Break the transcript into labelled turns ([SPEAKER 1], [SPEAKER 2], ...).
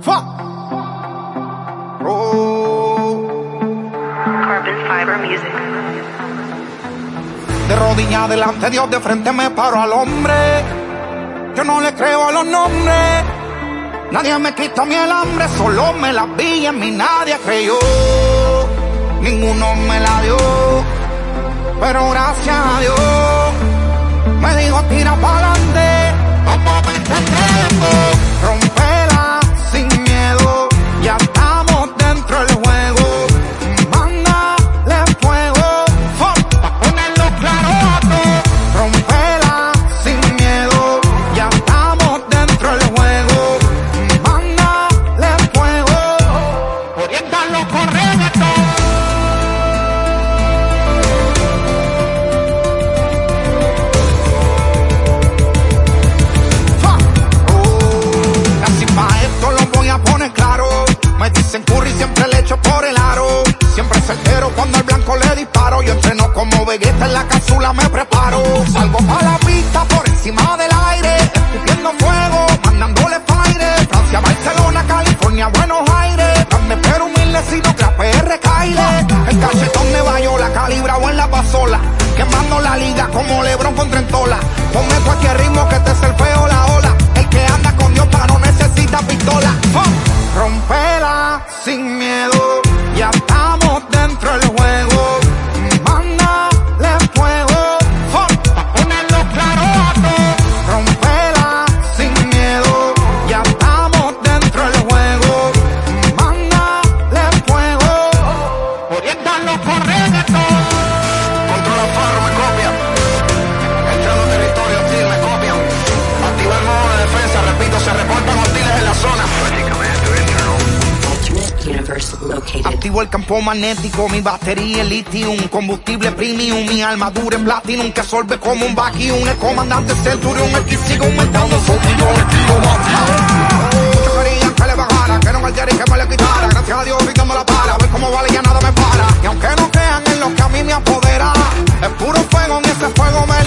[SPEAKER 1] Fuck.
[SPEAKER 2] Carbon Fiber Music.
[SPEAKER 1] De rodillas delante de Dios, de frente me paro al hombre. Yo no le creo a los nombres. Nadie me quita mi hambre, solo me la vi en mí nadie creyó. Ninguno me la dio, pero gracias a Dios me dijo tira pa'lante, vamos me preparo. Salgo pa' la pista por encima del aire. Escupiendo fuego, mandándole fire. Francia, Barcelona, California, Buenos Aires. Grande pero humilde, si no crea PR, caile. El cachetón de Bayola, calibrado en la pasola. Quemando la liga como Lebron con Trentola. Ponme cualquier ritmo que te feo la ola. El que anda con Dios para no necesita pistola. Rompela sin miedo. Ya estamos Activo el campo magnético, mi batería en lithium, combustible premium, mi armadura en platinum que absorbe como un vacuum, el comandante Centurion, el que sigue aumentando su el querían que le bajara, que no diera y que me le quitara, gracias a Dios me la para, a ver cómo vale ya nada me para, y aunque no crean en lo que a mí me apodera, es puro fuego y ese fuego me